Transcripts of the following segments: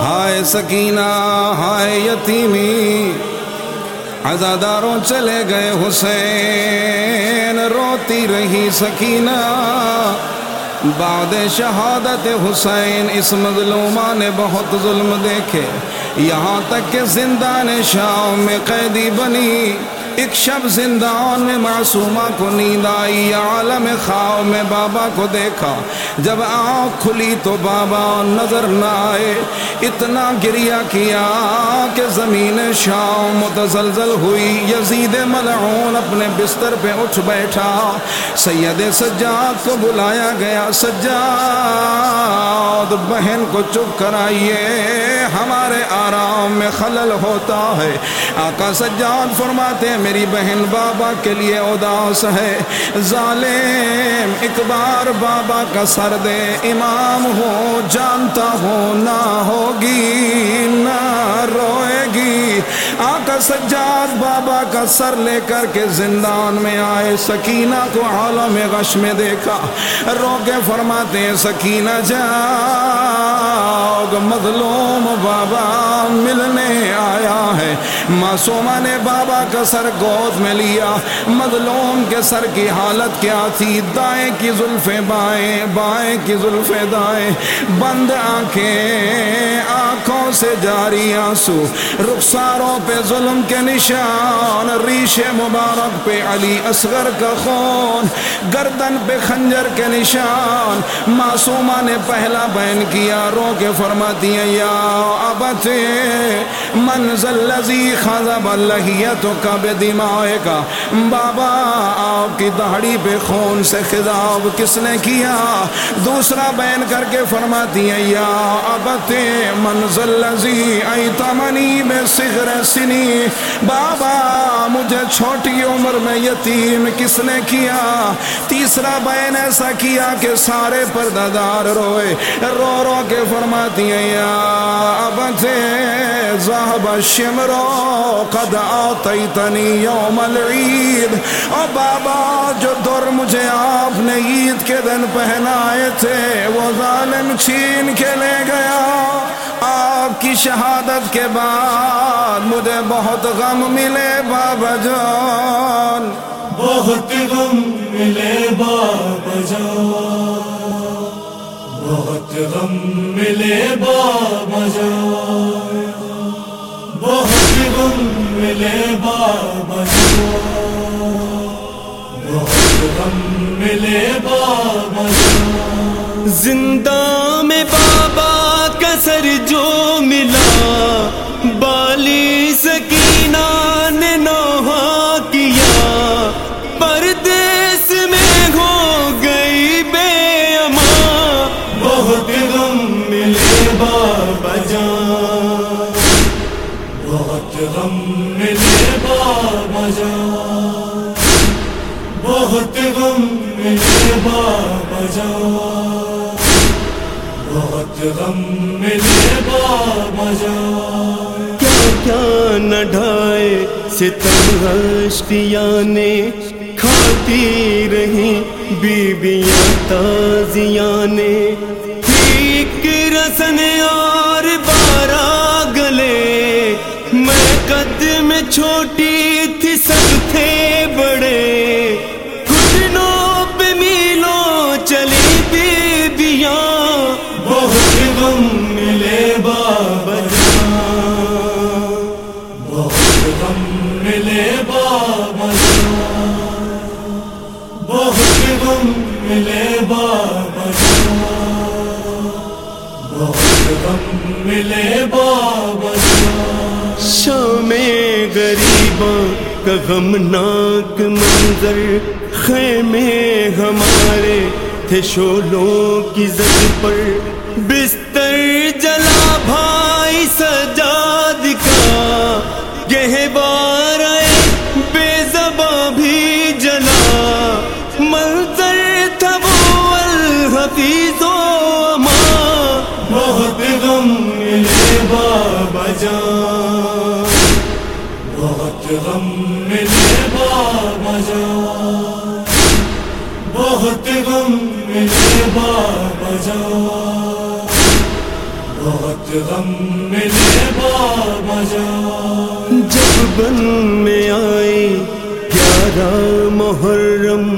ہائے سکینہ، ہائے یتیمی، عزاداروں چلے گئے حسین، روتی رہی سکینہ۔ بعد شہادت حسین، اس مظلومہ نے بہت ظلم دیکھے۔ یہاں تک کہ زندان شام میں قیدی بنی۔ ایک شب زندان میں معصومہ کو نیند آئی، عالم خواہ میں بابا کو دیکھا۔ جب آنکھ کھلی تو بابا نظر نہ آئے۔ اتنا گریا کیا کہ زمین شام متزلزل ہوئی۔ یزید ملعون اپنے بستر پہ اٹھ بیٹھا۔ سید سجاد کو بلایا گیا، سجاد، بہن کو چپ کرائیے، ہمارے آرام میں خلل ہوتا ہے۔ آقا سجاد فرماتے ہیں میری بہن بابا کے لیے اداس ہے۔ ظالم ایک بار بابا کا سر دے۔ امام ہو، جانتا ہو، نہ ہوگی، نہ روئے گی۔ آقا سجاد بابا کا سر لے کر کے زندان میں آئے۔ سکینہ کو عالم غش میں دیکھا۔ رو کے فرماتے ہیں، سکینہ جاؤ۔ مظلوم بابا ملنے آیا ہے۔ معصومہ نے بابا کا سر گود میں لیا۔ مظلوم کے سر کی حالت کیا تھی؟ دائیں کی زلفیں بائیں بائیں کی زلفیں دائیں۔ بند آنکھیں، آنکھوں سے جاری آنسو۔ رخساروں پہ ظلم کے نشان۔ ریش مبارک پہ علی اصغر کا خون۔ گردن پہ خنجر کے نشان۔ معصومہ نے پہلا بین کیا رو کے فرماتی ہیں، یا ابت منزل لذی خضب اللہیتو کا بے دماغے کا۔ بابا، آپ کی دہڑی پہ خون سے خضاب کس نے کیا؟ دوسرا بین کر کے فرماتی ہیں، یا ابت منزل لذی ایتمنی میں صغر سنی۔ بابا، مجھے چھوٹی عمر میں یتیم کس نے کیا؟ تیسرا بین ایسا کیا کہ سارے پردادار روئے۔ رو رو کے فرماتی ہیں، یا ابتے زہب الشمرو قد آتیتنی یوم العید۔ او بابا، جو در مجھے آپ نے عید کے دن پہنائے تھے، وہ ظالم چھین کے لے گیا۔ آپ کی شہادت کے بعد مجھے بہت غم ملے، بابا جان۔ بہت غم ملے، بابا جان۔ بہت غم ملے، بابا جان۔ بہت ملے بابا جان بہت غم ملے بابا جان زندہ بابا بہت غم ملے بابا جان کیا کیا نہ ڈھائے ستم ہشتیاں نے کھاتی رہی بیویاں تازیاں نے ایک رسن اور بارہ گلے میں قد میں چھوٹی ملے بابا شام غریباں کا غمناک منظر، خیمے ہمارے تھے شولوں کی زد پر۔ بستر جلا بھائی سجاد کا گہوار بہت غم ملے بابا جان بہت غم ملے بابا غم ملے بابا جان جب بن میں آئے گیارہ محرم،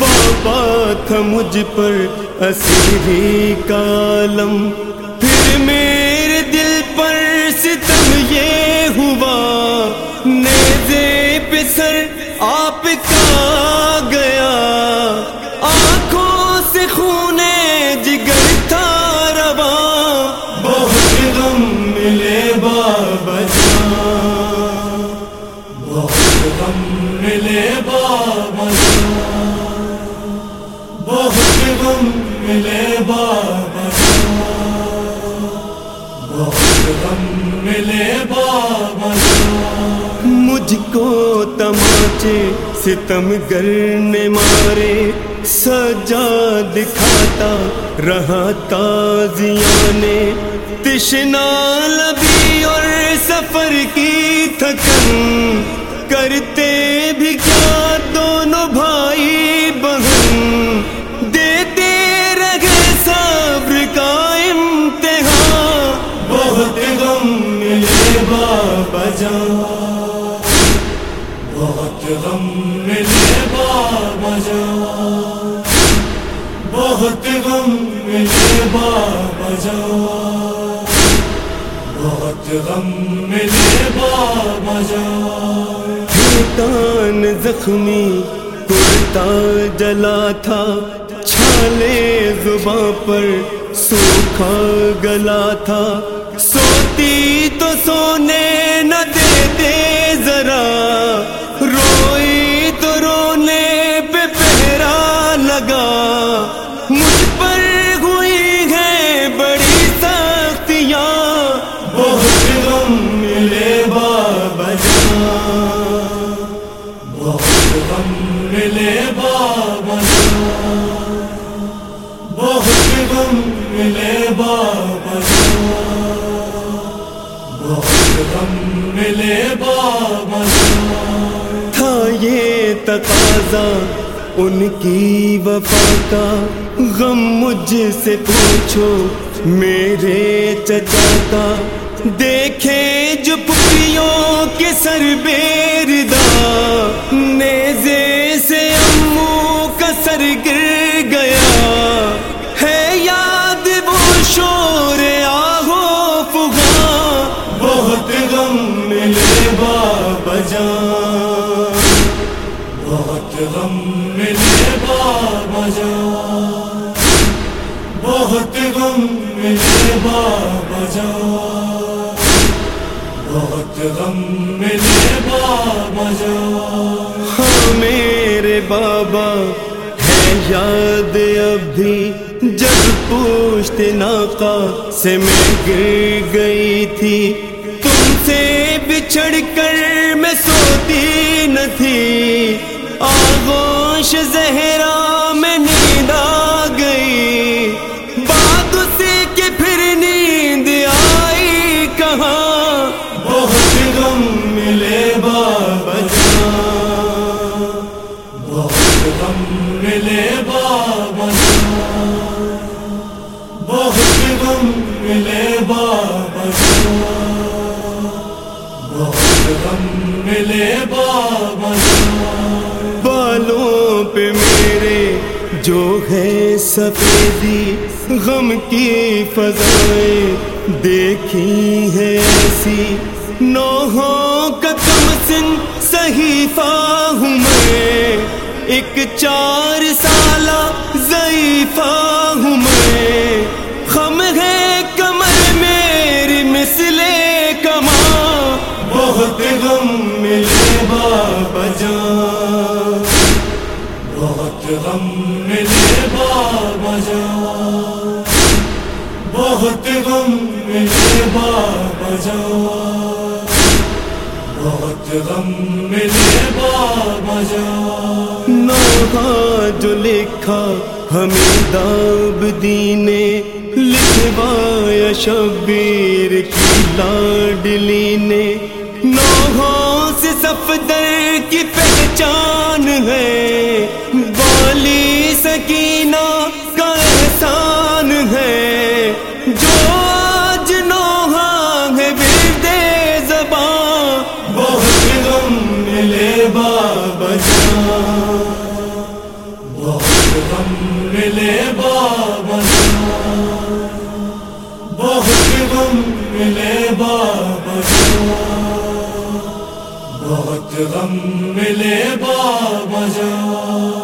بابا تھا مجھ پر اسیری کالم۔ ملے بابا بہت غم ملے بابا بہت غم ملے بابا مجھ کو تماچے ستم گر نے مارے، سجا دکھاتا رہا تازیاں نے۔ تشنا لبی اور سفر کی تھکن کرتے بھی کیا دونوں بھائی بہن دیتے رہے صبر کا امتحان بہت غم ملے بابا جان۔ بہت غم ملے بابا جان۔ بہت غم ملے بابا جان۔ بہت غم ملے بابا جان۔ کان زخمی کرتا جلا تھا، چھالے زباں پر سوکھا گلا تھا۔ سوتی تو سونے نہ دیتے ذرا، روئی تو رونے پہ پہرا لگا۔ مجھ پر غم ملے بابا تھا یہ تقاضا، ان کی وفا کا۔ غم مجھ سے پوچھو، میرے چچا کا۔ دیکھے جو پریوں کے سر بے بابا بہت غم ملے بابا جان بہت غم ملے بابا جان ہاں میرے بابا ہے یاد اب بھی جب پوچھتے ناقا سے میں گر گئی تھی تم سے بچھڑ کر میں سوتی نہ تھی۔ آغوش زہرا ملے بابا بہت غم ملے بابا بالوں پہ میرے جو ہے سفیدی، غم کی فضائیں دیکھی ہے ایسی۔ نوحوں کا کم سن صحیفہ ہوں میں۔ ایک چار سالہ ضعیفہ ہوں میں۔ خم ہے ملے بابا جان نوحہ جو لکھا ہمیں داب دینے لکھوایا شبیر کی لاڈلی نے نوحوں سے صفدر کی پہچان ہے۔ غم ملے بابا بہت غم ملے بابا جان۔